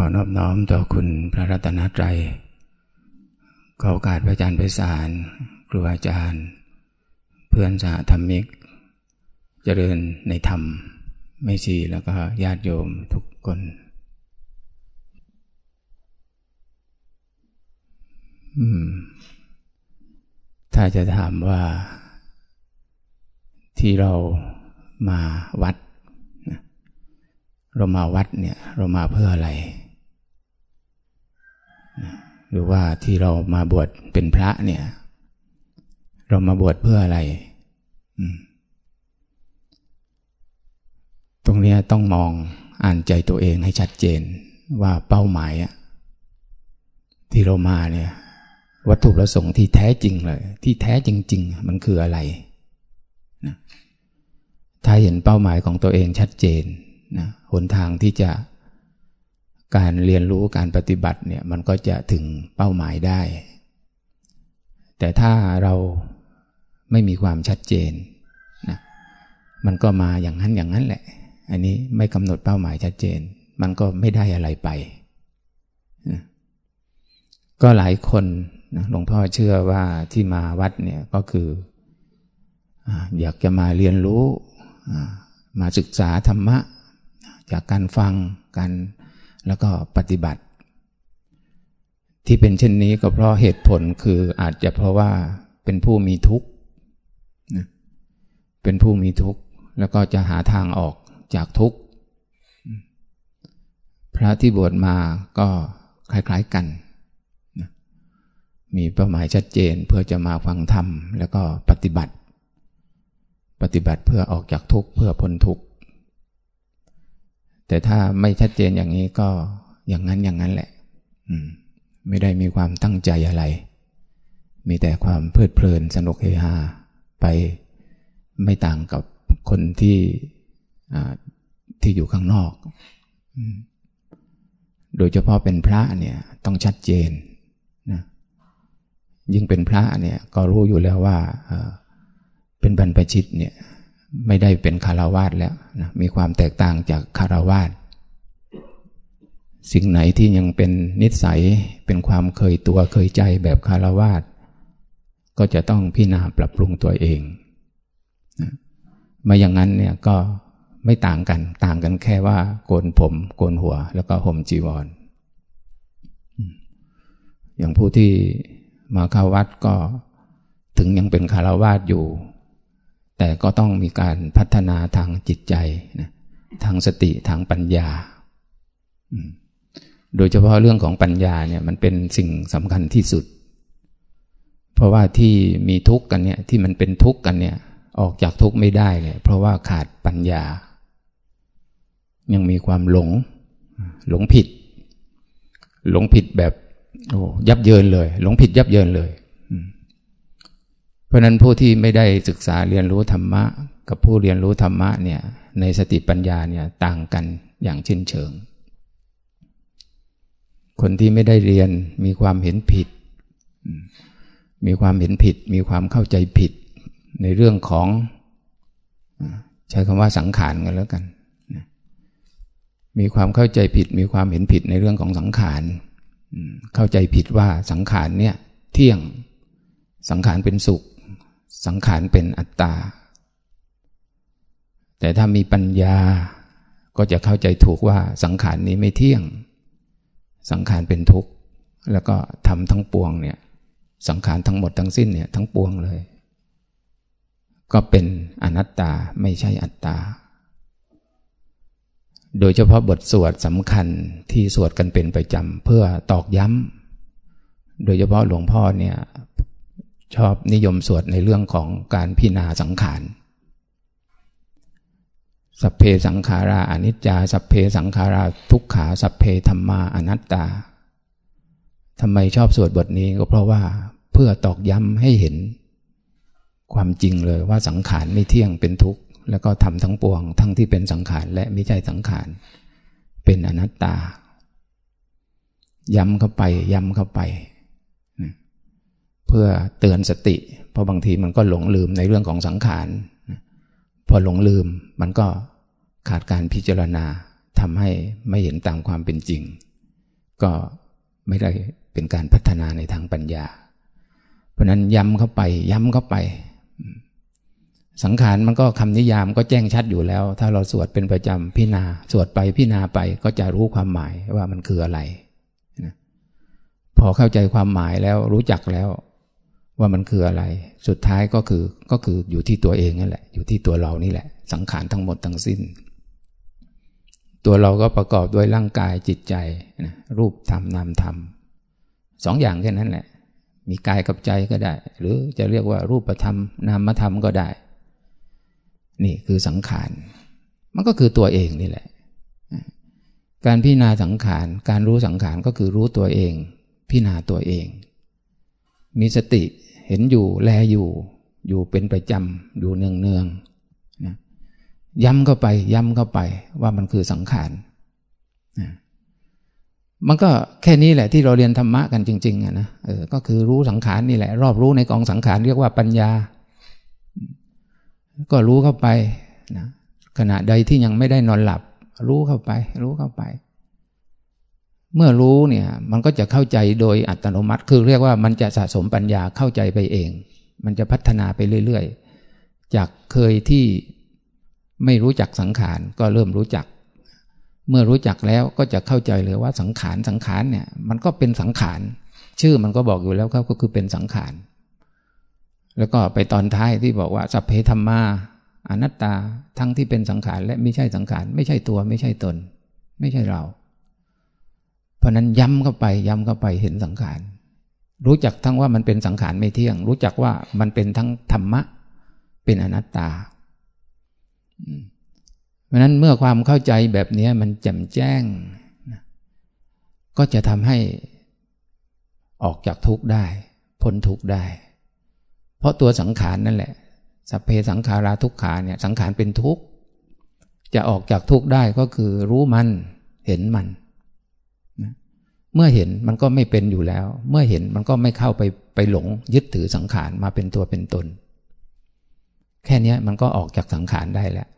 ขอนอบน้อมต่อคุณพระรัตนตรัยขอโอกาสพระอาจารย์ไพศาลครูอาจารย์ เพื่อนสาธรรมิก เจริญในธรรม ไม่ชีแล้วก็ญาติโยมทุกคน ถ้าจะถามว่า ที่เรามาวัด เรามาวัดเนี่ย เรามาเพื่ออะไร หรือว่าที่เรามาบวชเป็นพระเนี่ย เรามาบวชเพื่ออะไร ตรงนี้ต้องมองอ่านใจตัวเองให้ชัดเจนว่าเป้าหมายที่เรามาเนี่ย วัตถุประสงค์ที่แท้จริงเลย ที่แท้จริง ๆ มันคืออะไรนะถ้าเห็นเป้าหมายของตัวเองชัดเจนนะหนทางที่จะ การเรียนรู้การปฏิบัติเนี่ยมันก็จะถึงเป้าหมายได้ แต่ถ้าเราไม่มีความชัดเจนนะมันก็มาอย่างนั้นอย่างนั้นแหละ อันนี้ไม่กำหนดเป้าหมายชัดเจน มันก็ไม่ได้อะไรไปนะก็หลายคนนะหลวงพ่อเชื่อว่าที่มาวัดเนี่ยก็คืออยากจะมาเรียนรู้ มาศึกษาธรรมะ จากการฟังการ แล้วก็ปฏิบัติ ที่เป็นเช่นนี้ก็เพราะเหตุผลคืออาจจะเพราะว่าเป็นผู้มีทุกข์เป็นผู้มีทุกข์ แล้วก็จะหาทางออกจากทุกข์ พระที่บวชมาก็คล้าย ๆกันมีเป้าหมายชัดเจนเพื่อจะมาฟังธรรม แล้วก็ปฏิบัติ ปฏิบัติเพื่อออกจากทุกข์เพื่อพ้นทุกข์ แต่ถ้าไม่ชัดเจนอย่างนี้ก็อย่างนั้นอย่างนั้นแหละ อืม ไม่ได้มีความตั้งใจอะไร มีแต่ความเพลิดเพลินสนุกเฮฮาไปไม่ต่างกับคนที่ที่อยู่ข้างนอก โดยเฉพาะเป็นพระเนี่ยต้องชัดเจนนะยิ่งเป็นพระเนี่ยก็รู้อยู่แล้วว่าเป็นบรรพชิตเนี่ย ไม่ได้เป็นคารวาสแล้วนะมีความแตกต่างจากคารวาสสิ่งไหนที่ยังเป็นนิสัยเป็นความเคยตัวเคยใจแบบคารวาสก็จะต้องพิจารณาปรับปรุงตัวเองนะมาอย่างนั้นเนี่ยก็ไม่ต่างกันต่างกันแค่ว่าโกนผม โกนหัว แล้วก็ห่มจีวรอย่างผู้ที่มาเข้าวัดก็ถึงยังเป็นคารวาสอยู่ แต่ก็ต้องมีการพัฒนาทางจิตใจนะทางสติทางปัญญา โดยเฉพาะเรื่องของปัญญาเนี่ยมันเป็นสิ่งสำคัญที่สุด เพราะว่าที่มีทุกข์กันเนี่ยที่มันเป็นทุกข์กันเนี่ยออกจากทุกข์ไม่ได้เนี่ยเพราะว่าขาดปัญญา ยังมีความหลง หลงผิด หลงผิดแบบโอ้ยับเยินเลย หลงผิดยับเยินเลย เพราะนั้นผู้ที่ไม่ได้ศึกษาเรียนรู้ธรรมะ กับผู้เรียนรู้ธรรมะเนี่ยในสติปัญญาเนี่ยต่างกันอย่างชิ้นเชิง คนที่ไม่ได้เรียนมีความเห็นผิด มีความเห็นผิด มีความเข้าใจผิด ในเรื่องของใช้คำว่าสังขารกันแล้วกัน มีความเข้าใจผิด มีความเห็นผิดในเรื่องของสังขาร เข้าใจผิดว่าสังขารเนี่ยเที่ยง สังขารเป็นสุข สังขารเป็นอัตตา แต่ถ้ามีปัญญาก็จะเข้าใจถูกว่าสังขารนี้ไม่เที่ยง สังขารเป็นทุกข์ แล้วก็ทำทั้งปวงเนี่ยสังขารทั้งหมดทั้งสิ้นเนี่ยทั้งปวงเลย ก็เป็นอนัตตาไม่ใช่อัตตา โดยเฉพาะบทสวดสำคัญที่สวดกันเป็นประจำเพื่อตอกย้ำโดยเฉพาะหลวงพ่อเนี่ย ชอบนิยมสวดในเรื่องของการพิจารณาสังขารสัพเพสังขาราอนิจจา สัพเพสังขาราทุกขา สัพเพธรรมาอนัตตาทำไมชอบสวดบทนี้ก็เพราะว่าเพื่อตอกย้ำให้เห็น ความจริงเลยว่าสังขารไม่เที่ยงเป็นทุกข์ แล้วก็ทำทั้งปวง ทั้งที่เป็นสังขารและไม่ใช่สังขาร เป็นอนัตตา ย้ำเข้าไปย้ำเข้าไป เพื่อเตือนสติ เพราะบางทีมันก็หลงลืมในเรื่องของสังขาร พอหลงลืมมันก็ขาดการพิจารณาทำให้ไม่เห็นตามความเป็นจริง ก็ไม่ได้เป็นการพัฒนาในทางปัญญา เพราะนั้นย้ำเข้าไปย้ำเข้าไป สังขารมันก็คำนิยามก็แจ้งชัดอยู่แล้ว ถ้าเราสวดเป็นประจำพินาสวดไปพินาไปก็จะรู้ความหมายว่ามันคืออะไรนะพอเข้าใจความหมายแล้วรู้จักแล้ว ว่ามันคืออะไร สุดท้ายก็คือก็คืออยู่ที่ตัวเองนั่นแหละ อยู่ที่ตัวเรานี่แหละ สังขารทั้งหมดทั้งสิ้น ตัวเราก็ประกอบด้วยร่างกายจิตใจนะรูปธรรมนามธรรมสองอย่างแค่นั้นแหละ มีกายกับใจก็ได้ หรือจะเรียกว่ารูปธรรม นามธรรมก็ได้ นี่คือสังขาร มันก็คือตัวเองนี่แหละ การพิจารณาสังขาร การรู้สังขารก็คือรู้ตัวเอง พิจารณาตัวเอง มีสติเห็นอยู่แลอยู่ อยู่เป็นประจำอยู่เนืองเนืองนะย้ำเข้าไป ย้ำเข้าไปว่ามันคือสังขารนะมันก็แค่นี้แหละที่เราเรียนธรรมะกันจริงๆอะนะเออก็คือรู้สังขารนี่แหละ รอบรู้ในกองสังขารเรียกว่าปัญญา ก็รู้เข้าไปนะขณะใดที่ยังไม่ได้นอนหลับ รู้เข้าไป รู้เข้าไป เมื่อรู้เนี่ย มันก็จะเข้าใจโดยอัตโนมัติ คือเรียกว่ามันจะสะสมปัญญาเข้าใจไปเอง มันจะพัฒนาไปเรื่อยๆ จากเคยที่ไม่รู้จักสังขารก็เริ่มรู้จัก เมื่อรู้จักแล้วก็จะเข้าใจเลยว่าสังขารสังขารเนี่ย มันก็เป็นสังขาร ชื่อมันก็บอกอยู่แล้วครับก็คือเป็นสังขาร แล้วก็ไปตอนท้ายที่บอกว่าสัพเพธรรมาอนัตตาทั้งที่เป็นสังขารและไม่ใช่สังขาร ไม่ใช่ตัวไม่ใช่ตน ไม่ใช่เรา ราะนั้นย้ำเข้าไปย้ำเข้าไปเห็นสังขาร รู้จักทั้งว่ามันเป็นสังขารไม่เที่ยง รู้จักว่ามันเป็นทั้งธรรมะ เป็นอนัตตาเพราะนั้นเมื่อความเข้าใจแบบนี้มันแจ่มแจ้ง ก็จะทำให้ออกจากทุกข์ได้ พ้นทุกข์ได้ เพราะตัวสังขารนั่นแหละ สัพเพสังขาราทุกขาเนี่ยสังขารเป็นทุกข์ จะออกจากทุกข์ได้ก็คือรู้มันเห็นมัน เมื่อเห็นมันก็ไม่เป็นอยู่แล้ว เมื่อเห็นมันก็ไม่เข้าไปไปหลงยึดถือสังขารมาเป็นตัวเป็นตน แค่นี้มันก็ออกจากสังขารได้แล้ว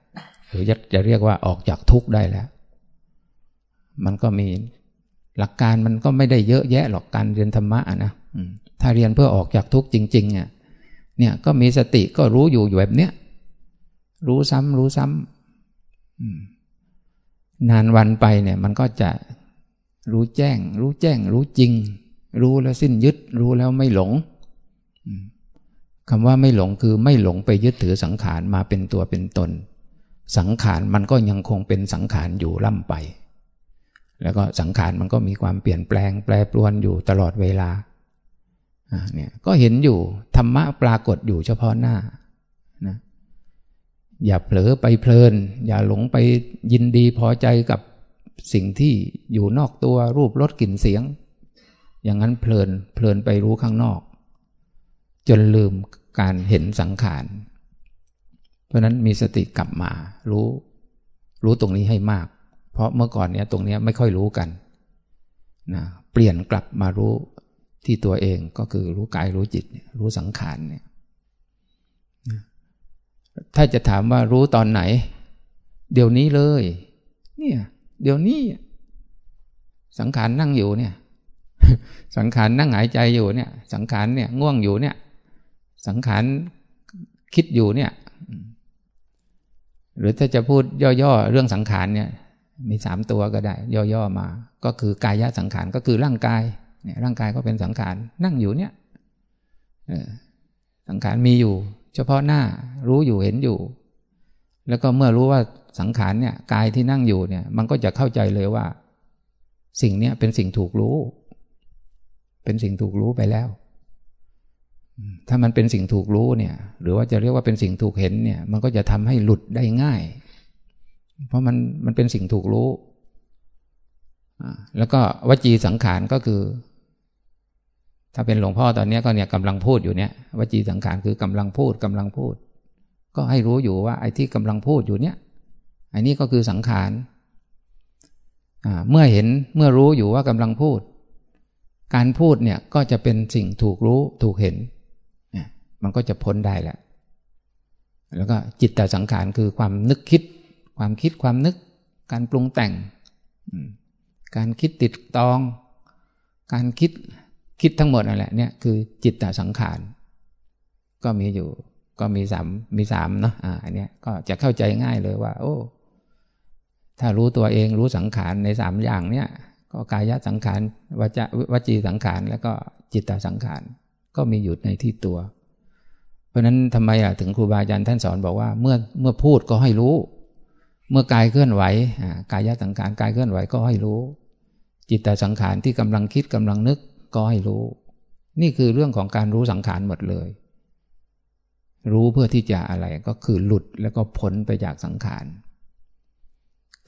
หรือจะเรียกว่าออกจากทุกข์ได้แล้ว มันก็มีหลักการมันก็ไม่ได้เยอะแยะหรอกการเรียนธรรมะนะถ้าเรียนเพื่อออกจากทุกข์จริงๆเนี่ยเนี่ยก็มีสติก็รู้อยู่อยู่แบบเนี้ยรู้ซ้ำรู้ซ้ำนานวันไปเนี่ยมันก็จะ รู้แจ้ง รู้แจ้ง รู้จริง รู้แล้วสิ้นยึด รู้แล้วไม่หลงคำว่าไม่หลงคือไม่หลงไปยึดถือสังขารมาเป็นตัวเป็นตน สังขารมันก็ยังคงเป็นสังขารอยู่ล่ำไป แล้วก็สังขารมันก็มีความเปลี่ยนแปลงแปรปรวนอยู่ตลอดเวลาเนี่ยก็เห็นอยู่ธรรมะปรากฏอยู่เฉพาะหน้านะอย่าเผลอไปเพลิน อย่าหลงไปยินดีพอใจกับ สิ่งที่อยู่นอกตัวรูปรสกลิ่นเสียง อย่างนั้นเพลินเพลินไปรู้ข้างนอก จนลืมการเห็นสังขาร เพราะนั้นมีสติกลับมา รู้ รู้ตรงนี้ให้มาก เพราะเมื่อก่อนเนี้ยตรงเนี้ยไม่ค่อยรู้กันนะเปลี่ยนกลับมารู้ที่ตัวเองก็คือรู้กายรู้จิต รู้สังขารเนี่ยถ้าจะถามว่ารู้ตอนไหน เดี๋ยวนี้เลย เนี่ย เดี๋ยวนี้ สังขารนั่งอยู่เนี่ย สังขารนั่งหายใจอยู่เนี่ย สังขารเนี่ยง่วงอยู่เนี่ย สังขารคิดอยู่เนี่ย หรือถ้าจะพูดย่อๆเรื่องสังขารเนี่ย มีสามตัวก็ได้ ย่อๆมา ก็คือกายะสังขารก็คือร่างกายเนี่ยร่างกายก็เป็นสังขารนั่งอยู่เนี่ยสังขารมีอยู่ เฉพาะหน้ารู้อยู่เห็นอยู่ แล้วก็เมื่อรู้ว่า สังขารเนี่ยกายที่นั่งอยู่เนี่ย มันก็จะเข้าใจเลยว่า สิ่งเนี้ยเป็นสิ่งถูกรู้ เป็นสิ่งถูกรู้ไปแล้ว ถ้ามันเป็นสิ่งถูกรู้เนี่ย หรือว่าจะเรียกว่าเป็นสิ่งถูกเห็นเนี่ย มันก็จะทำให้หลุดได้ง่าย เพราะมันมันเป็นสิ่งถูกรู้แล้วก็วจีสังขารก็คือ ถ้าเป็นหลวงพ่อตอนนี้ก็เนี่ยกำลังพูดอยู่เนี่ยวจีสังขารคือกำลังพูดกำลังพูด ก็ให้รู้อยู่ว่าไอ้ที่กำลังพูดอยู่เนี่ย อ้นี่ก็คือสังขารเมื่อเห็นเมื่อรู้อยู่ว่ากำลังพูด การพูดเนี่ยก็จะเป็นสิ่งถูกรู้ถูกเห็น มันก็จะพ้นได้แหละแล้วก็จิตตสังขารคือความนึกคิด ความคิดความนึก การปรุงแต่ง การคิดติดตอง การคิดคิดทั้งหมดนั่นแหละเนี่ยคือจิตตสังขาร ก็มีอยู่ก็มีสามมีสามเนาะอ่าอันเนี้ยก็จะเข้าใจง่ายเลยว่า โอ้ ถ้ารู้ตัวเองรู้สังขารในสามอย่างเนี่ย ก็กายสังขารวจวจีสังขารแล้วก็จิตตสังขาร ก็มีอยู่ในที่ตัว เพราะนั้นทำไมอะถึงครูบาอาจารย์ท่านสอนบอกว่าเมื่อเมื่อพูดก็ให้รู้ เมื่อกายเคลื่อนไหวกายสังขารกายเคลื่อนไหวก็ให้รู้ จิตตสังขารที่กำลังคิดกำลังนึกก็ให้รู้ นี่คือเรื่องของการรู้สังขารหมดเลย รู้เพื่อที่จะอะไรก็คือหลุดแล้วก็พ้นไปจากสังขาร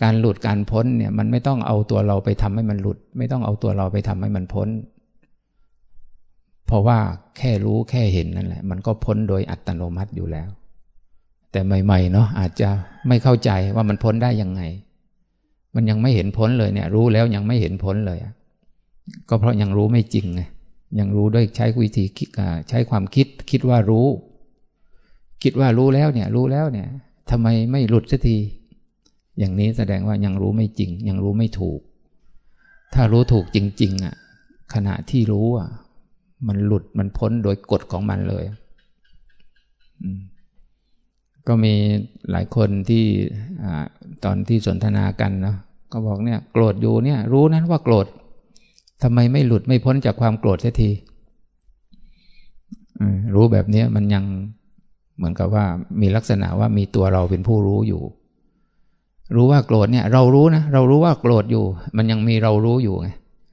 การหลุดการพ้นเนี่ยมันไม่ต้องเอาตัวเราไปทำให้มันหลุด ไม่ต้องเอาตัวเราไปทำให้มันพ้น เพราะว่าแค่รู้แค่เห็นนั่นแหละ มันก็พ้นโดยอัตโนมัติอยู่แล้ว แต่ใหม่ๆเนาะอาจจะไม่เข้าใจว่ามันพ้นได้ยังไง มันยังไม่เห็นพ้นเลยเนี่ย รู้แล้วยังไม่เห็นพ้นเลยก็เพราะยังรู้ไม่จริงไงยังรู้ด้วยใช้วิธีใช้ความคิดคิดว่ารู้ คิดว่ารู้แล้วเนี่ย รู้แล้วเนี่ยทำไมไม่หลุดสักที อย่างนี้แสดงว่ายังรู้ไม่จริง ยังรู้ไม่ถูก ถ้ารู้ถูกจริง ๆ อะ ขณะที่รู้อะ มันหลุดมันพ้นโดยกฎของมันเลยก็มีหลายคนที่ตอนที่สนทนากันนะก็บอกเนี่ย โกรธอยู่เนี่ย รู้นั้นว่าโกรธทำไมไม่หลุดไม่พ้นจากความโกรธเสียทีรู้แบบนี้มันยังเหมือนกับว่ามีลักษณะว่ามีตัวเราเป็นผู้รู้อยู่ รู้ว่าโกรธเนี่ย เรารู้นะเรารู้ว่าโกรธอยู่ มันยังมีเรารู้อยู่ไง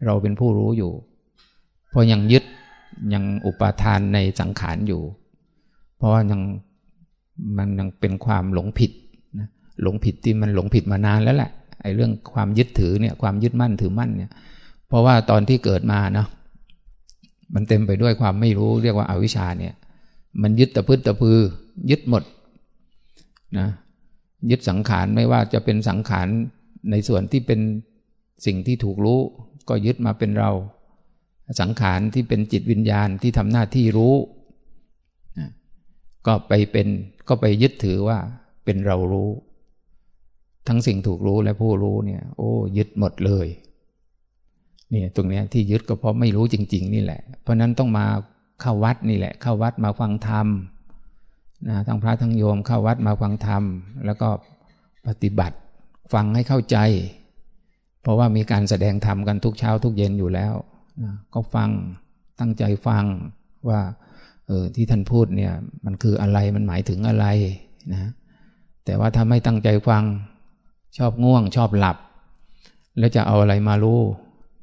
เราเป็นผู้รู้อยู่ เพราะยังยึดยังอุปาทานในสังขารอยู่ เพราะว่ายังมันยังเป็นความหลงผิดนะหลงผิดที่มันหลงผิดมานานแล้วแหละไอ้เรื่องความยึดถือเนี่ยความยึดมั่นถือมั่นเนี่ย เพราะว่าตอนที่เกิดมาเนาะมันเต็มไปด้วยความไม่รู้เรียกว่าอาวิชชาเนี่ย มันยึดตะพื้นตะพือ ยึดหมดนะ ยึดสังขารไม่ว่าจะเป็นสังขารในส่วนที่เป็นสิ่งที่ถูกรู้ก็ยึดมาเป็นเรา สังขารที่เป็นจิตวิญญาณที่ทำหน้าที่รู้ ก็ไปเป็นก็ไปยึดถือว่าเป็นเรารู้ ทั้งสิ่งถูกรู้และผู้รู้เนี่ยโอ้ยึดหมดเลยเนี่ยตรงนี้ที่ยึดก็เพราะไม่รู้จริง ๆ นี่แหละ เพราะนั้นต้องมาเข้าวัดนี่แหละ เข้าวัดมาฟังธรรม นะทั้งพระทั้งโยมเข้าวัดมาฟังธรรม แล้วก็ปฏิบัติฟังให้เข้าใจ เพราะว่ามีการแสดงธรรมกันทุกเช้าทุกเย็นอยู่แล้วนะก็ฟังตั้งใจฟังว่าเออที่ท่านพูดเนี่ยมันคืออะไรมันหมายถึงอะไรนะแต่ว่าถ้าไม่ตั้งใจฟังชอบง่วงชอบหลับ แล้วจะเอาอะไรมารู้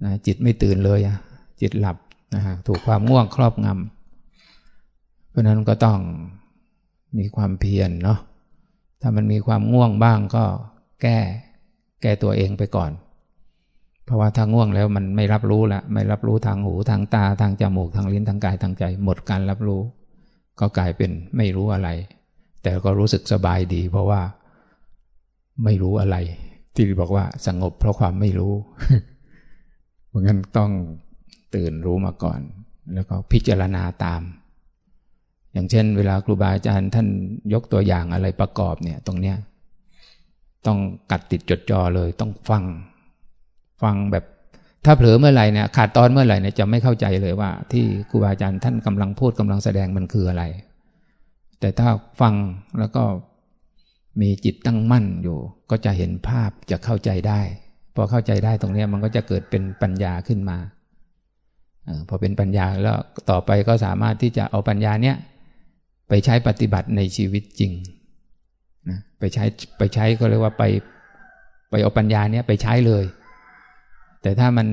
นะจิตไม่ตื่นเลยอะจิตหลับนะฮะถูกความง่วงครอบงำเพราะนั้นก็ต้อง มีความเพียรเนาะถ้ามันมีความง่วงบ้างก็แก้ แก้ตัวเองไปก่อน เพราะว่าถ้าง่วงแล้วมันไม่รับรู้ละไม่รับรู้ทางหูทางตาทางจมูกทางลิ้นทางกายทางใจ หมดการรับรู้ ก็กลายเป็นไม่รู้อะไร แต่ก็รู้สึกสบายดี เพราะว่าไม่รู้อะไร ที่บอกว่าสงบเพราะความไม่รู้เพราะงั้นต้องตื่นรู้มาก่อน แล้วก็พิจารณาตาม อย่างเช่น เวลาครูบาอาจารย์ท่านยกตัวอย่างอะไรประกอบเนี่ย ตรงเนี้ยต้องกัดติดจดจ่อเลยต้องฟัง ฟังแบบถ้าเผลอเมื่อไหร่เนี่ยขาดตอนเมื่อไหร่เนี่ยจะไม่เข้าใจเลยว่า ที่ครูบาอาจารย์ท่านกำลังพูดกำลังแสดงมันคืออะไร แต่ถ้าฟังแล้วก็มีจิตตั้งมั่นอยู่ ก็จะเห็นภาพจะเข้าใจได้พอเข้าใจได้ตรงนี้มันก็จะเกิดเป็นปัญญาขึ้นมาพอเป็นปัญญาแล้วต่อไปก็สามารถที่จะเอาปัญญาเนี้ย ไปใช้ปฏิบัติในชีวิตจริงนะไปใช้ไปใช้ก็เรียกว่าไปไปเอาปัญญาเนี้ยไปใช้เลย แต่ถ้ามัน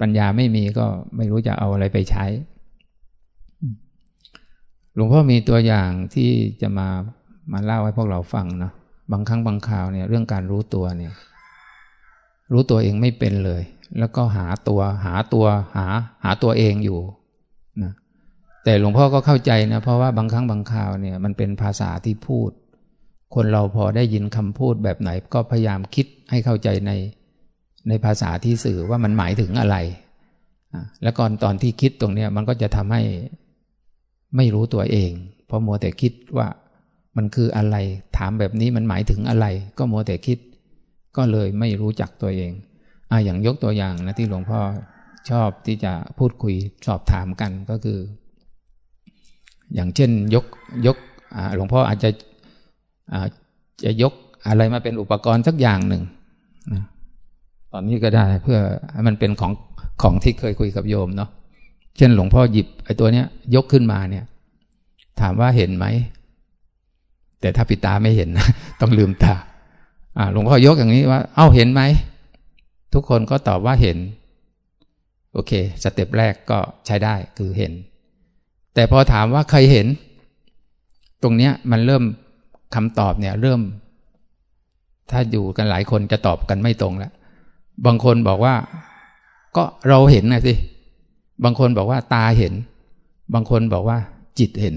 ปัญญาไม่มีก็ไม่รู้จะเอาอะไรไปใช้ หลวงพ่อมีตัวอย่างที่จะมามาเล่าให้พวกเราฟังเนาะบางครั้งบางคราวเนี่ยเรื่องการรู้ตัวเนี่ยรู้ตัวเองไม่เป็นเลย แล้วก็หาตัวหาตัวหาหาตัวเองอยู่ แต่หลวงพ่อก็เข้าใจนะ เพราะว่าบางครั้งบางคราวเนี่ยมันเป็นภาษาที่พูด คนเราพอได้ยินคำพูดแบบไหน ก็พยายามคิดให้เข้าใจในในภาษาที่สื่อว่ามันหมายถึงอะไร แล้วก่อนตอนที่คิดตรงนี้มันก็จะทำให้ไม่รู้ตัวเอง เพราะมัวแต่คิดว่ามันคืออะไร ถามแบบนี้มันหมายถึงอะไร ก็มัวแต่คิด ก็เลยไม่รู้จักตัวเองอ่าอย่างยกตัวอย่างนะที่หลวงพ่อชอบที่จะพูดคุยสอบถามกันก็คือ อย่างเช่นยกยกหลวงพ่ออาจจะจะยกอะไรมาเป็นอุปกรณ์สักอย่างหนึ่งตอนนี้ก็ได้เพื่อให้มันเป็นของของที่เคยคุยกับโยมเนาะเช่นหลวงพ่อหยิบไอ้ตัวเนี้ย ยกขึ้นมาเนี่ย ถามว่าเห็นไหม แต่ถ้าปิตาไม่เห็นนะต้องลืมตาหลวงพ่อยกอย่างนี้ว่า เอ้าเห็นไหม ทุกคนก็ตอบว่าเห็น โอเค สเต็ปแรกก็ใช้ได้คือเห็น แต่พอถามว่าเคยเห็น ตรงเนี้ยมันเริ่มคำตอบเนี่ย เริ่ม ถ้าอยู่กันหลายคนจะตอบกันไม่ตรงแล้วบางคนบอกว่า ก็เราเห็นนะสิบางคนบอกว่าตาเห็น บางคนบอกว่า จิตเห็น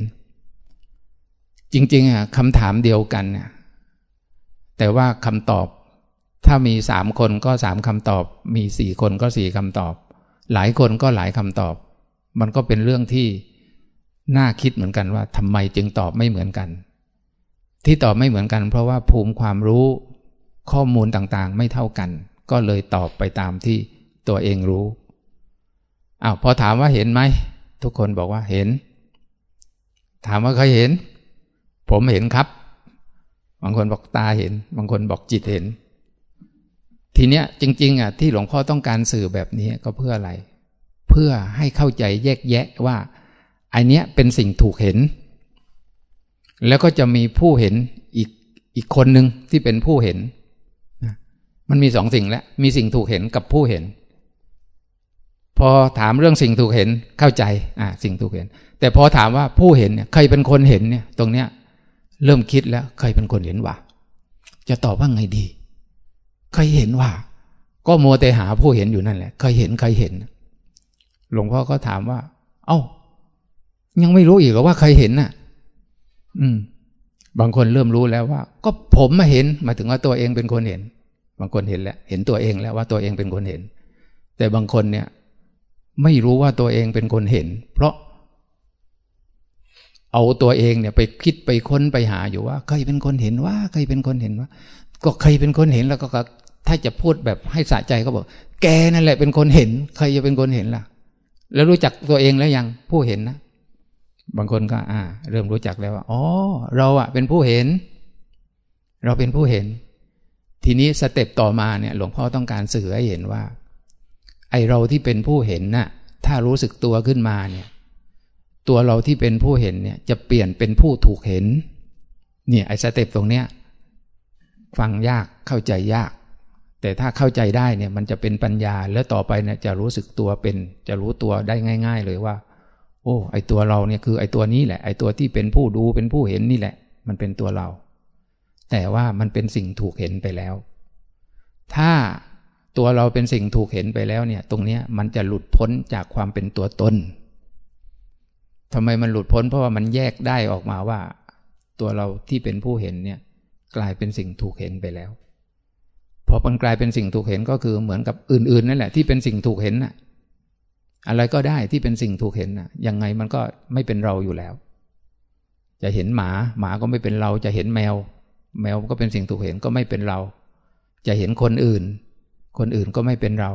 จริงๆอะคำถามเดียวกันเนี่ยแต่ว่าคำตอบ ถ้ามีสามคนก็สามคำตอบ มีสี่คนก็สี่คำตอบ หลายคนก็หลายคำตอบ มันก็เป็นเรื่องที่ น่าคิดเหมือนกันว่าทำไมจึงตอบไม่เหมือนกัน ที่ตอบไม่เหมือนกัน เพราะว่าภูมิความรู้ข้อมูลต่างๆ ไม่เท่ากัน ก็เลยตอบไปตามที่ตัวเองรู้อ้าวพอถามว่าเห็นไหม ทุกคนบอกว่าเห็น ถามว่าเคยเห็น ผมเห็นครับ บางคนบอกตาเห็น บางคนบอกจิตเห็น ทีเนี้ยจริง ๆอะที่หลวงพ่อต้องการสื่อแบบนี้ก็เพื่ออะไร เพื่อให้เข้าใจแยกแยะว่า อันเนี้ยเป็นสิ่งถูกเห็น แล้วก็จะมีผู้เห็นอีกอีกคนหนึ่งที่เป็นผู้เห็น มันมีสองสิ่งแล้ว มีสิ่งถูกเห็นกับผู้เห็น พอถามเรื่องสิ่งถูกเห็นเข้าใจอ่าสิ่งถูกเห็น แต่พอถามว่าผู้เห็นเนี่ยใครเป็นคนเห็นเนี่ย ตรงเนี้ย เริ่มคิดแล้วใครเป็นคนเห็นว่าจะตอบว่าไงดีใครเห็นว่า ก็โมแต่หาผู้เห็นอยู่นั่นแหละใครเห็นใครเห็น หลวงพ่อก็ถามว่า เอา้า ยังไม่รู้อีกว่าใครเห็นน่ะ อืม บางคนเริ่มรู้แล้วว่า ก็ผมมาเห็นมาถึงว่าตัวเองเป็นคนเห็น บางคนเห็นแล้ว เห็นตัวเองแล้วว่าตัวเองเป็นคนเห็น แต่บางคนเนี่ย ไม่รู้ว่าตัวเองเป็นคนเห็น เพราะ เอาตัวเองเนี่ย ไปคิดไปค้นไปหาอยู่ว่าใครเป็นคนเห็นว่าใครเป็นคนเห็นว่า ก็ใครเป็นคนเห็นแล้วก็ถ้าจะพูดแบบให้สะใจก็บอก แกนั่นแหละเป็นคนเห็น ใครจะเป็นคนเห็นล่ะ แล้วรู้จักตัวเองแล้วยังผู้เห็นนะ บางคนก็อ่า เริ่มรู้จักแล้วว่าอ๋อเราอะเป็นผู้เห็น เราเป็นผู้เห็น ทีนี้สเต็ปต่อมาเนี่ย หลวงพ่อต้องการสื่อให้เห็นว่า ไอเราที่เป็นผู้เห็นน่ะ ถ้ารู้สึกตัวขึ้นมาเนี่ย ตัวเราที่เป็นผู้เห็นเนี่ย จะเปลี่ยนเป็นผู้ถูกเห็น เนี่ยไอสเต็ปตรงเนี้ยฟังยากเข้าใจยาก แต่ถ้าเข้าใจได้เนี่ย มันจะเป็นปัญญาแล้วต่อไปเนี่ยจะรู้สึกตัวเป็น จะรู้ตัวได้ง่าย ๆ เลยว่า โอ้ไอตัวเราเนี่ยคือไอตัวนี้แหละ ไอตัวที่เป็นผู้ดูเป็นผู้เห็นนี่แหละ มันเป็นตัวเรา แต่ว่ามันเป็นสิ่งถูกเห็นไปแล้ว ถ้าตัวเราเป็นสิ่งถูกเห็นไปแล้วเนี่ย ตรงเนี้ยมันจะหลุดพ้นจากความเป็นตัวตนทำไมมันหลุดพ้นเพราะว่ามันแยกได้ออกมาว่า ตัวเราที่เป็นผู้เห็นเนี่ย กลายเป็นสิ่งถูกเห็นไปแล้วพอมันกลายเป็นสิ่งถูกเห็นก็คือเหมือนกับอื่นๆนั่นแหละที่เป็นสิ่งถูกเห็นน่ะ อะไรก็ได้ที่เป็นสิ่งถูกเห็นนะยังไงมันก็ไม่เป็นเราอยู่แล้ว จะเห็นหมาหมาก็ไม่เป็นเรา จะเห็นแมว แมวก็เป็นสิ่งถูกเห็นก็ไม่เป็นเรา จะเห็นคนอื่น คนอื่นก็ไม่เป็นเรา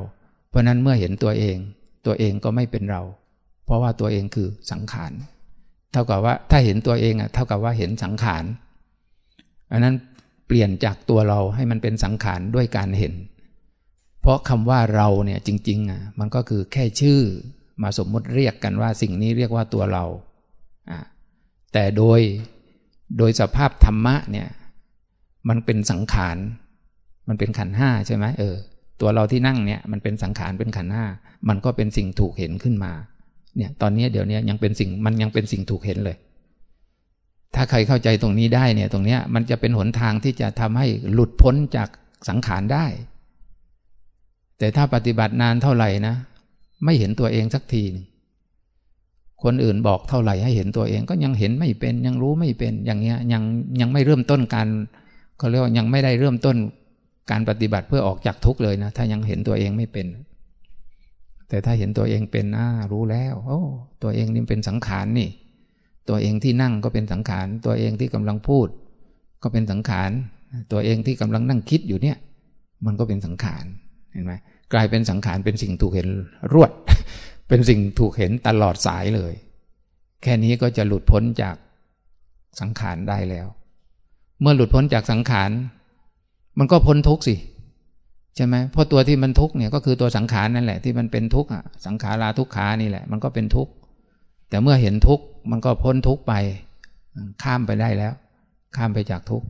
เพราะนั้นเมื่อเห็นตัวเอง ตัวเองก็ไม่เป็นเรา เพราะว่าตัวเองคือสังขารเท่ากับว่าถ้าเห็นตัวเองอะเท่ากับว่าเห็นสังขารอันนั้นเปลี่ยนจากตัวเราให้มันเป็นสังขารด้วยการเห็น เพราะคำว่าเราเนี่ยจริงๆอะมันก็คือแค่ชื่อ มาสมมติเรียกกันว่าสิ่งนี้เรียกว่าตัวเราอะแต่โดยโดยสภาพธรรมะเนี่ยมันเป็นสังขาร มันเป็นขันห้าใช่ไหมเออตัวเราที่นั่งเนี่ยมันเป็นสังขารเป็นขันห้ามันก็เป็นสิ่งถูกเห็นขึ้นมาเนี่ยตอนนี้เดี๋ยวนี้ยังเป็นสิ่งมันยังเป็นสิ่งถูกเห็นเลย ถ้าใครเข้าใจตรงนี้ได้เนี่ยตรงเนี้ยมันจะเป็นหนทางที่จะทำให้หลุดพ้นจากสังขารได้ แต่ถ้าปฏิบัตินานเท่าไหร่นะ ไม่เห็นตัวเองสักทีคนอื่นบอกเท่าไหร่ให้เห็นตัวเองก็ยังเห็นไม่เป็นยังรู้ไม่เป็นอย่างเงี้ยยังยังไม่เริ่มต้นการเขาเรียกว่ายังไม่ได้เริ่มต้นการปฏิบัติเพื่อออกจากทุกข์เลยนะถ้ายังเห็นตัวเองไม่เป็น แต่ถ้าเห็นตัวเองเป็นอ่ารู้แล้ว โอ้ ตัวเองนี่เป็นสังขารนี่ ตัวเองที่นั่งก็เป็นสังขาร ตัวเองที่กำลังพูด ก็เป็นสังขาร ตัวเองที่กำลังนั่งคิดอยู่เนี่ย มันก็เป็นสังขาร เห็นไหมกลายเป็นสังขารเป็นสิ่งถูกเห็นรวด เป็นสิ่งถูกเห็นตลอดสายเลย แค่นี้ก็จะหลุดพ้นจากสังขารได้แล้ว เมื่อหลุดพ้นจากสังขาร มันก็พ้นทุกข์สิใช่ไหมเพราะตัวที่มันทุกข์เนี่ยก็คือตัวสังขารนั่นแหละที่มันเป็นทุกข์อะสังขาราทุกขานี่แหละ มันก็เป็นทุกข์แต่เมื่อเห็นทุกข์มันก็พ้นทุกข์ไป ข้ามไปได้แล้ว ข้ามไปจากทุกข์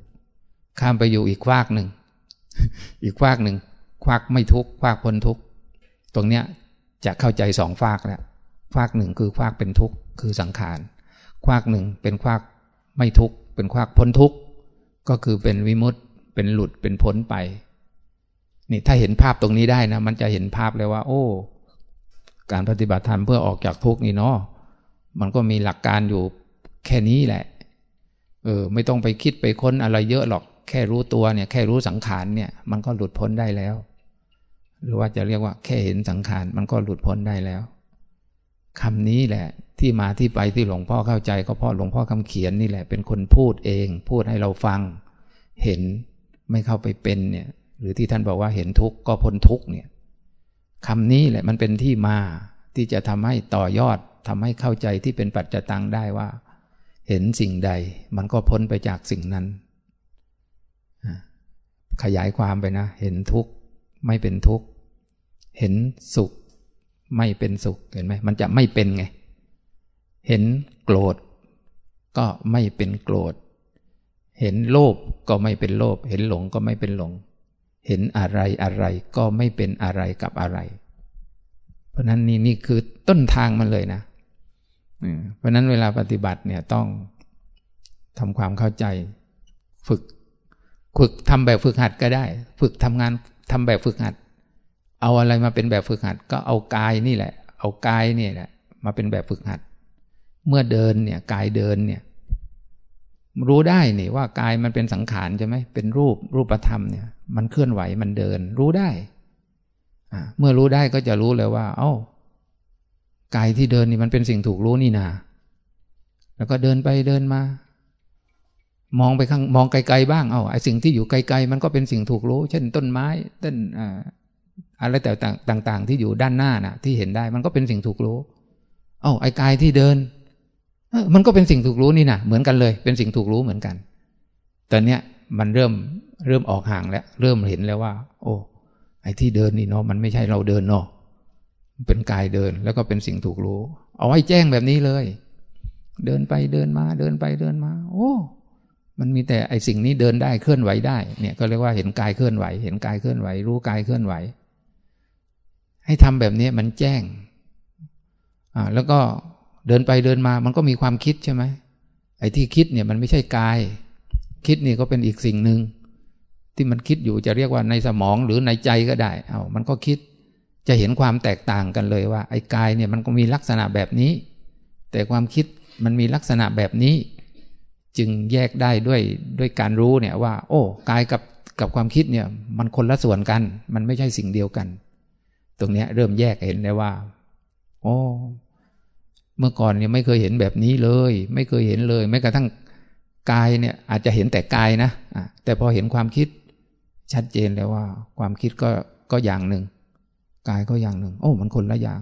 ข้ามไปอยู่อีกวากหนึ่งอีกวากหนึ่ง ควักไม่ทุกข์ควักพ้นทุกข์ตรงเนี้ยจะเข้าใจสองฟากแล้วฟากหนึ่งคือฟากเป็นทุกข์คือสังขารควักหนึ่งเป็นควักไม่ทุกข์เป็นควักพ้นทุกข์ก็คือเป็นวิมุตต์เป็นหลุดเป็นพ้นไป นี่ถ้าเห็นภาพตรงนี้ได้นะ มันจะเห็นภาพเลยว่า โอ้ การปฏิบัติธรรมเพื่อออกจากทุกข์นี่เนาะมันก็มีหลักการอยู่แค่นี้แหละ เออ ไม่ต้องไปคิดไปค้นอะไรเยอะหรอก แค่รู้ตัวเนี่ย แค่รู้สังขารเนี่ย มันก็หลุดพ้นได้แล้ว หรือว่าจะเรียกว่าแค่เห็นสังขารมันก็หลุดพ้นได้แล้วคำนี้แหละ ที่มาที่ไปที่หลวงพ่อเข้าใจ ก็เพราะหลวงพ่อคำเขียนนี่แหละ เป็นคนพูดเอง พูดให้เราฟัง เห็นไม่เข้าไปเป็นเนี่ย หรือที่ท่านบอกว่าเห็นทุกข์ก็พ้นทุกข์เนี่ยคำนี้แหละมันเป็นที่มาที่จะทำให้ต่อยอดทำให้เข้าใจที่เป็นปัจจตังได้ว่า เห็นสิ่งใด มันก็พ้นไปจากสิ่งนั้น ขยายความไปนะ เห็นทุกข์ไม่เป็นทุกข์ เห็นสุข ไม่เป็นสุขเห็นไหมมันจะไม่เป็นไง เห็นโกรธ ก็ไม่เป็นโกรธ เห็นโลภก็ไม่เป็นโลภเห็นหลงก็ไม่เป็นหลง เห็นอะไรอะไรก็ไม่เป็นอะไรกับอะไร เพราะนั้นนี่นี่คือต้นทางมันเลยนะเพราะนั้นเวลาปฏิบัติเนี่ยต้องทำความเข้าใจฝึก ฝึกทำแบบฝึกหัดก็ได้ ฝึกทำงานทำแบบฝึกหัด เอาอะไรมาเป็นแบบฝึกหัด ก็เอากายนี่แหละ เอากายนี่แหละ มาเป็นแบบฝึกหัด เมื่อเดินเนี่ยกายเดินเนี่ย รู้ได้นี่ว่ากายมันเป็นสังขารใช่ไหมเป็นรูปรูปธรรมเนี่ย มันเคลื่อนไหวมันเดิน รู้ได้เมื่อรู้ได้ก็จะรู้เลยว่า เอา้ากายที่เดินนี่มันเป็นสิ่งถูกรู้นี่นา แล้วก็เดินไปเดินมา มองไปข้างมองไกลๆบ้าง เอาไอ้สิ่งที่อยู่ไกลๆ มันก็เป็นสิ่งถูกรู้ เช่นต้นไม้ต้น อะไรแต่ต่างๆ ที่อยู่ด้านหน้าน่ะ ที่เห็นได้มันก็เป็นสิ่งถูกรู้ เอ้าไอ้กายที่เดินมันก็เป็นสิ่งถูกรู้นี่นะเหมือนกันเลย เป็นสิ่งถูกรู้เหมือนกัน ตอนเนี้ยมันเริ่มเริ่มออกห่างแล้ว เริ่มเห็นแล้วว่า โอ้ไอ้ที่เดินนี่เนาะมันไม่ใช่เราเดินเนาะเป็นกายเดินแล้วก็เป็นสิ่งถูกรู้ เอาไว้แจ้งแบบนี้เลย เดินไปเดินมา เดินไปเดินมา โอ้ มันมีแต่ไอ้สิ่งนี้เดินได้เคลื่อนไหวได้ เนี่ยก็เรียกว่าเห็นกายเคลื่อนไหว เห็นกายเคลื่อนไหว รู้กายเคลื่อนไหว ให้ทำแบบนี้มันแจ้งอ่าแล้วก็เดินไปเดินมามันก็มีความคิดใช่ไหมไอ้ที่คิดเนี่ยมันไม่ใช่กาย คิดนี่ก็เป็นอีกสิ่งหนึ่งที่มันคิดอยู่จะเรียกว่าในสมองหรือในใจก็ได้เอามันก็คิดจะเห็นความแตกต่างกันเลยว่าไอ้กายเนี่ยมันก็มีลักษณะแบบนี้ แต่ความคิดมันมีลักษณะแบบนี้ จึงแยกได้ด้วยด้วยการรู้เนี่ยว่า โอ้กายกับกับความคิดเนี่ยมันคนละส่วนกัน มันไม่ใช่สิ่งเดียวกัน ตรงนี้เริ่มแยกเห็นได้ว่าโอ้เมื่อก่อนเนี่ยไม่เคยเห็นแบบนี้เลย ไม่เคยเห็นเลยแม้กระทั่งกายเนี่ย อาจจะเห็นแต่กายนะแต่พอเห็นความคิดชัดเจนแล้วว่า ความคิดก็ก็อย่างหนึ่งกายก็อย่างหนึ่ง โอ้ มันคนละอย่าง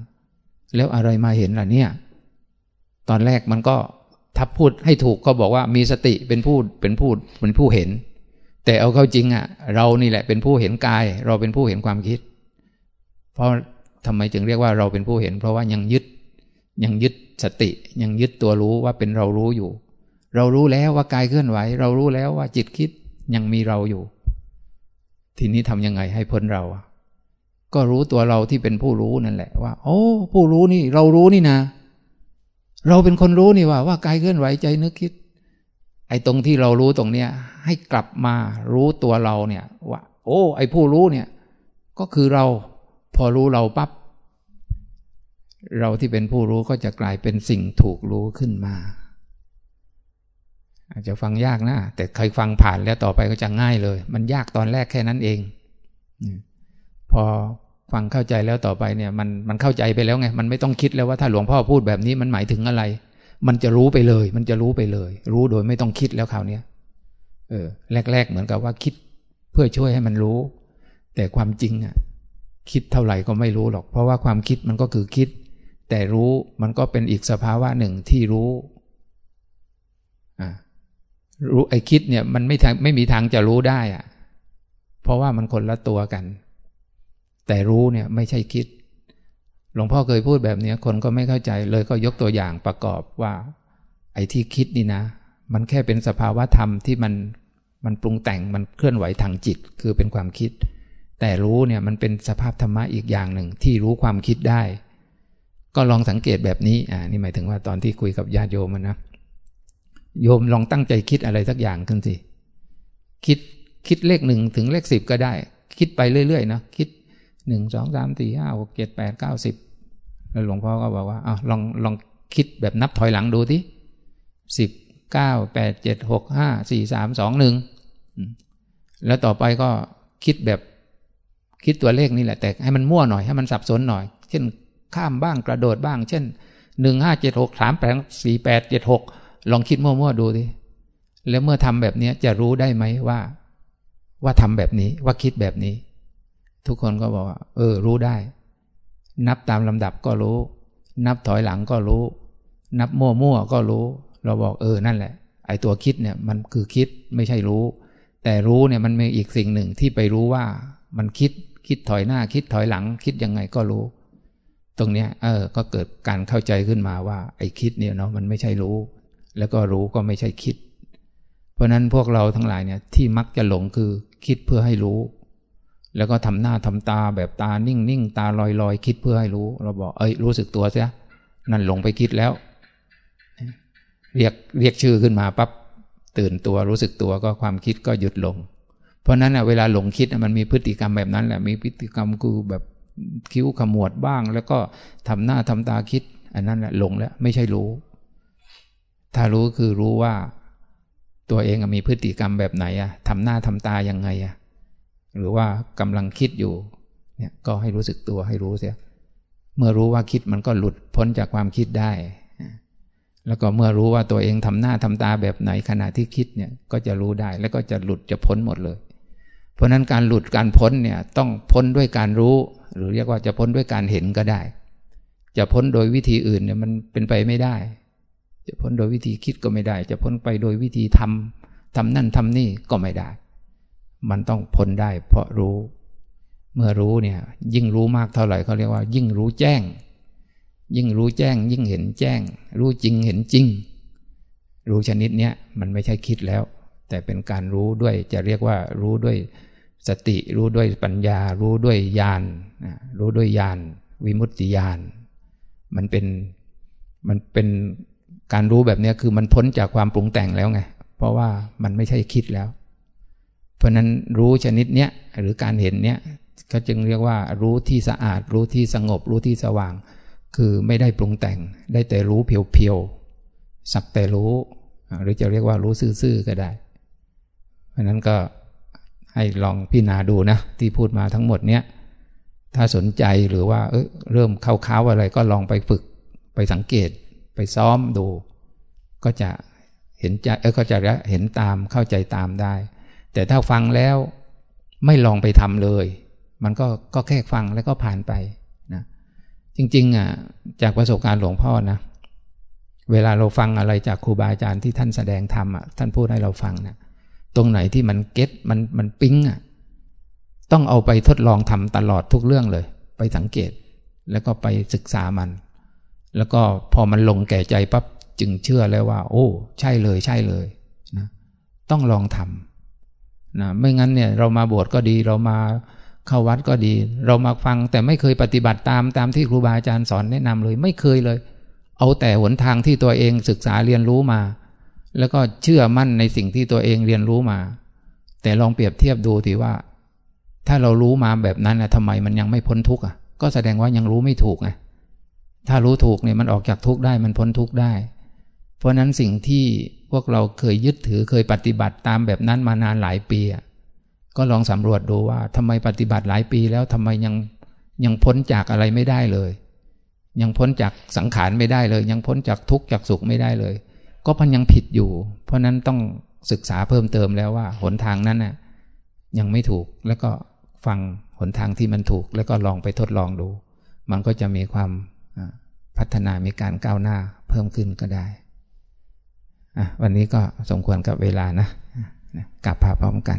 แล้วอะไรมาเห็นล่ะเนี่ย ตอนแรกมันก็ถ้าพูดให้ถูกก็บอกว่ามีสติเป็นผู้เป็นผู้เป็นผู้เห็น แต่เอาเข้าจริงอะ่ะ เรานี่แหละเป็นผู้เห็นกาย เราเป็นผู้เห็นความคิด เพราะทำไมจึงเรียกว่าเราเป็นผู้เห็น เพราะว่ายังยึดยังยึดสติยังยึดตัวรู้ว่าเป็นเรารู้อยู่ เรารู้แล้วว่ากายเคลื่อนไหว เรารู้แล้วว่าจิตคิดยังมีเราอยู่ ทีนี้ทำยังไงให้พ้นเรา ก็รู้ตัวเราที่เป็นผู้รู้นั่นแหละว่า โอ้ ผู้รู้นี่ เรารู้นี่นะ เราเป็นคนรู้นี่ว่าว่ากายเคลื่อนไหวใจนึกคิด ไอ้ตรงที่เรารู้ตรงเนี้ย ให้กลับมารู้ตัวเราเนี่ยว่า โอ้ ไอ้ผู้รู้เนี่ย ก็คือเรา พอรู้เราปั๊บเราที่เป็นผู้รู้ก็จะกลายเป็นสิ่งถูกรู้ขึ้นมา อาจจะฟังยากนะ แต่ใครฟังผ่านแล้วต่อไปก็จะง่ายเลย มันยากตอนแรกแค่นั้นเอง พอฟังเข้าใจแล้วต่อไปเนี่ยมันมันเข้าใจไปแล้วไง มันไม่ต้องคิดแล้วว่าถ้าหลวงพ่อพูดแบบนี้มันหมายถึงอะไร มันจะรู้ไปเลย มันจะรู้ไปเลย รู้โดยไม่ต้องคิดแล้วคราวนี้เออแรก ๆ เหมือนกับว่าคิดเพื่อช่วยให้มันรู้ แต่ความจริงอะ คิดเท่าไหร่ก็ไม่รู้หรอก เพราะว่าความคิดมันก็คือคิด แต่รู้มันก็เป็นอีกสภาวะหนึ่งที่รู้รู้ไอ้คิดเนี่ยมันไม่ไม่มีทางจะรู้ได้อะเพราะว่ามันคนละตัวกัน แต่รู้เนี่ยไม่ใช่คิด หลวงพ่อเคยพูดแบบนี้คนก็ไม่เข้าใจเลยก็ยกตัวอย่างประกอบว่า ไอ้ที่คิดนี่นะ มันแค่เป็นสภาวะธรรมที่มันมันปรุงแต่งมันเคลื่อนไหวทางจิตคือเป็นความคิด แต่รู้เนี่ยมันเป็นสภาพธรรมะอีกอย่างหนึ่งที่รู้ความคิดได้ ก็ลองสังเกตแบบนี้อ่านี่หมายถึงว่าตอนที่คุยกับญาติโยมนะโยมลองตั้งใจคิดอะไรสักอย่างขึ้นสิคิดคิดเลขหนึ่งถึงเลขสิบก็ได้ คิดไปเรื่อยๆนะคิดหนึ่งสองสามสี่ห้าหกเจ็ดแปดเก้าสิบแล้วหลวงพ่อก็บอกว่าอ้าวลองลองคิดแบบนับถอยหลังดูที่สิบเก้าแปดเจ็ดหกห้าสี่สามสองหนึ่งแล้วต่อไปก็คิดแบบ คิดตัวเลขนี่แหละ แต่ให้มันมั่วหน่อยให้มันสับสนหน่อย เช่นข้ามบ้างกระโดดบ้าง เช่นหนึ่งห้าเจ็ดหกสามแปดสี่แปดเจ็ดหกลองคิดมั่วๆดูดิแล้วเมื่อทำแบบนี้จะรู้ได้ไหมว่า ว่าทำแบบนี้ว่าคิดแบบนี้ ทุกคนก็บอกว่าเออ รู้ได้ นับตามลำดับก็รู้ นับถอยหลังก็รู้ นับมั่วๆก็รู้ เราบอกเออนั่นแหละ ไอ้ตัวคิดเนี่ย มันคือคิดไม่ใช่รู้ แต่รู้เนี่ยมันมีอีกสิ่งหนึ่งที่ไปรู้ว่ามันคิด คิดถอยหน้าคิดถอยหลัง คิดยังไงก็รู้ ตรงเนี้ยเออ ก็เกิดการเข้าใจขึ้นมาว่า ไอ้คิดเนี่ยเนาะมันไม่ใช่รู้ แล้วก็รู้ก็ไม่ใช่คิด เพราะนั้นพวกเราทั้งหลายเนี่ยที่มักจะหลงคือคิดเพื่อให้รู้ แล้วก็ทำหน้าทำตาแบบตานิ่งนิ่งตาลอยลอยคิดเพื่อให้รู้ เราบอกเอ้ยรู้สึกตัวเสียนั่นหลงไปคิดแล้ว เรียกเรียกชื่อขึ้นมาปั๊บตื่นตัวรู้สึกตัวก็ความคิดก็หยุดลง ราะนั้นเวลาหลงคิดมันมีพฤติกรรมแบบนั้นแหละมีพฤติกรรมกูแบบคิ้วขมวดบ้าง แล้วก็ทำหน้าทำตาคิด อันนั้นแหละหลงแล้วไม่ใช่รู้ ถ้ารู้คือรู้ว่าตัวเองมีพฤติกรรมแบบไหนอะทำหน้าทำตายังไงอะหรือว่ากำลังคิดอยู่เนี่ยก็ให้รู้สึกตัวให้รู้เสีย เมื่อรู้ว่าคิดมันก็หลุดพ้นจากความคิดได้ แล้วก็เมื่อรู้ว่าตัวเองทำหน้าทำตาแบบไหนขณะที่คิดเนี่ยก็จะรู้ได้แล้วก็จะหลุดจะพ้นหมดเลย เพราะนั้นการหลุดการพ้นเนี่ยต้องพ้นด้วยการรู้ หรือเรียกว่าจะพ้นด้วยการเห็นก็ได้ จะพ้นโดยวิธีอื่นเนี่ยมันเป็นไปไม่ได้ จะพ้นโดยวิธีคิดก็ไม่ได้ จะพ้นไปโดยวิธีทำทำนั่นทำนี่ก็ไม่ได้ มันต้องพ้นได้เพราะรู้ เมื่อรู้เนี่ยยิ่งรู้มากเท่าไหร่เขาเรียกว่า ยิ่งรู้แจ้ง ยิ่งรู้แจ้ง ยิ่งเห็นแจ้ง รู้จริงเห็นจริง รู้ชนิดเนี้ยมันไม่ใช่คิดแล้ว แต่เป็นการรู้ด้วยจะเรียกว่ารู้ด้วย สติรู้ด้วยปัญญา รู้ด้วยญาณรู้ด้วยญาณวิมุตติญาณมันเป็นมันเป็นการรู้แบบนี้คือมันพ้นจากความปรุงแต่งแล้วไง เพราะว่ามันไม่ใช่คิดแล้ว เพราะนั้นรู้ชนิดเนี้ยหรือการเห็นเนี้ยก็จึงเรียกว่า รู้ที่สะอาด รู้ที่สงบ รู้ที่สว่าง คือไม่ได้ปรุงแต่ง ได้แต่รู้เพียวๆสักแต่รู้ หรือจะเรียกว่ารู้ซื่อๆก็ได้ เพราะนั้นก็ ให้ลองพิจารณาดูนะที่พูดมาทั้งหมดเนี้ยถ้าสนใจหรือว่าเเริ่มเข้าๆอะไรก็ลองไปฝึกไปสังเกตไปซ้อมดู ก็จะเห็นใจเออก็จะเห็นตามเข้าใจตามได้ แต่ถ้าฟังแล้วไม่ลองไปทำเลย มันก็ก็แค่ฟังแล้วก็ผ่านไปนะจริงๆอะจากประสบการณ์หลวงพ่อนะเวลาเราฟังอะไรจากครูบาอาจารย์ที่ท่านแสดงธรรมอะท่านพูดให้เราฟังนะ ตรงไหนที่มันเก็ตมันมันปิ๊งอะต้องเอาไปทดลองทำตลอดทุกเรื่องเลย ไปสังเกตแล้วก็ไปศึกษามัน แล้วก็พอมันลงแก่ใจปั๊บจึงเชื่อแล้วว่า โอ้ ใช่เลยใช่เลยนะต้องลองทำนะไม่งั้นเนี่ยเรามาบวชก็ดีเรามาเข้าวัดก็ดี เรามาฟังแต่ไม่เคยปฏิบัติตามตามที่ครูบาอาจารย์สอนแนะนำเลย ไม่เคยเลย เอาแต่หนทางที่ตัวเองศึกษาเรียนรู้มา แล้วก็เชื่อมั่นในสิ่งที่ตัวเองเรียนรู้มา แต่ลองเปรียบเทียบดูทีว่า ถ้าเรารู้มาแบบนั้นนะทำไมมันยังไม่พ้นทุกข์อะ ก็แสดงว่ายังรู้ไม่ถูกไงถ้ารู้ถูกเนี่ยมันออกจากทุกข์ได้มันพ้นทุกข์ได้ เพราะนั้นสิ่งที่พวกเราเคยยึดถือเคยปฏิบัติตามแบบนั้นมานานหลายปีก็ลองสำรวจดูว่าทำไมปฏิบัติหลายปีแล้วทำไมยังยังพ้นจากอะไรไม่ได้เลย ยังพ้นจากสังขารไม่ได้เลย ยังพ้นจากทุกข์จากสุขไม่ได้เลย ก็พันยังผิดอยู่ เพราะนั้นต้องศึกษาเพิ่มเติมแล้วว่า หนทางนั้นน่ะยังไม่ถูกแล้วก็ฟังหนทางที่มันถูก แล้วก็ลองไปทดลองดู มันก็จะมีความพัฒนามีการก้าวหน้าเพิ่มขึ้นก็ได้ วันนี้ก็สมควรกับเวลานะกลับพาพร้อมกัน